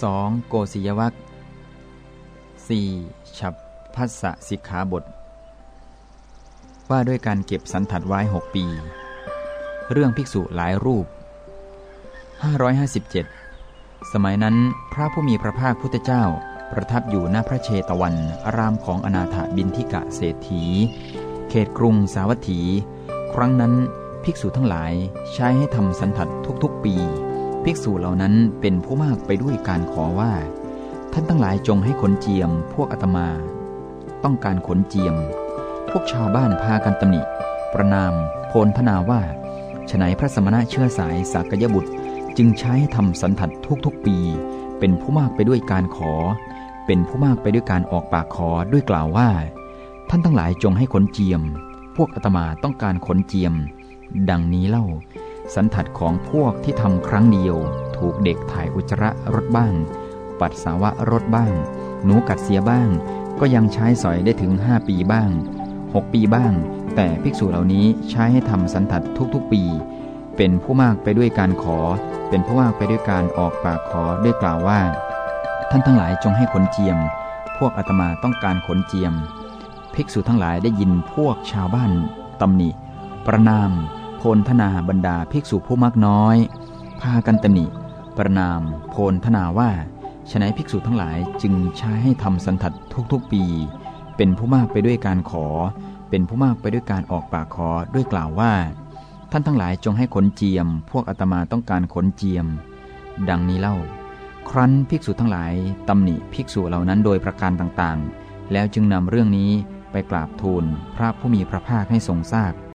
2. โกศิยวัค 4. ฉับพัสสสิกขาบท ว่าด้วยการเก็บสันถัดไว้ 6 ปี เรื่องภิกษุหลายรูป 557 สมัยนั้นพระผู้มีพระภาคพุทธเจ้าประทับอยู่ณพระเชตวันอารามของอนาถบินทิกะเศรษฐี เขตกรุงสาวัตถี ครั้งนั้นภิกษุทั้งหลายใช้ให้ทำสันถัดทุกๆปี ภิกษุเหล่านั้นเป็นผู้มากไปด้วยการขอว่า ท่านทั้งหลายจงให้ขนเจียมพวกอาตมา ต้องการขนเจียม พวกชาวบ้านพากันตำหนิ ประนาม โพลธนาว่าฉนัยพระสมณะเชื้อสายสากยบุตร จึงใช้ทำสันถัดทุกๆปี เป็นผู้มากไปด้วยการขอ เป็นผู้มากไปด้วยการออกปากขอด้วยกล่าวว่า ท่านทั้งหลายจงให้ขนเจียม พวกอาตมาต้องการขนเจียม ดังนี้เล่า สันถัดของพวกที่ทำครั้งเดียว ถูกเด็กถ่ายอุจจาระรถบ้าง ปัสสาวะรถบ้าง หนูกัดเสียบ้าง ก็ยังใช้สอยได้ถึง 5 ปีบ้าง 6 ปีบ้าง แต่ภิกษุเหล่านี้ใช้ให้ทำสันถัดทุกๆปี เป็นผู้มากไปด้วยการขอ เป็นผู้มากไปด้วยการออกปากขอด้วยกล่าวว่า ท่านทั้งหลายจงให้ขนเจียม พวกอาตมาต้องการขนเจียม ภิกษุทั้งหลายได้ยินพวกชาวบ้านตำหนิ ประนาม ลธนาบรรดาภิกษุผู้มากน้อย พากันตำหนิประนามโพลธนาว่าฉนัยภิกษุทั้งหลายจึงใช้ให้ทำสันถัดทุกๆปี เป็นผู้มากไปด้วยการขอ เป็นผู้มากไปด้วยการออกปากขอด้วยกล่าวว่า ท่านทั้งหลายจงให้ขนเจียม พวกอาตมาต้องการขนเจียม ดังนี้เล่า ครั้นภิกษุทั้งหลายตำหนิภิกษุเหล่านั้นโดยประการต่างๆ แล้วจึงนำเรื่องนี้ไปกราบทูลพระผู้มีพระภาคให้ทรงทราบ